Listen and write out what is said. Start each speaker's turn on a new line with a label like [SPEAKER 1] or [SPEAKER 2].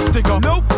[SPEAKER 1] sticker. Nope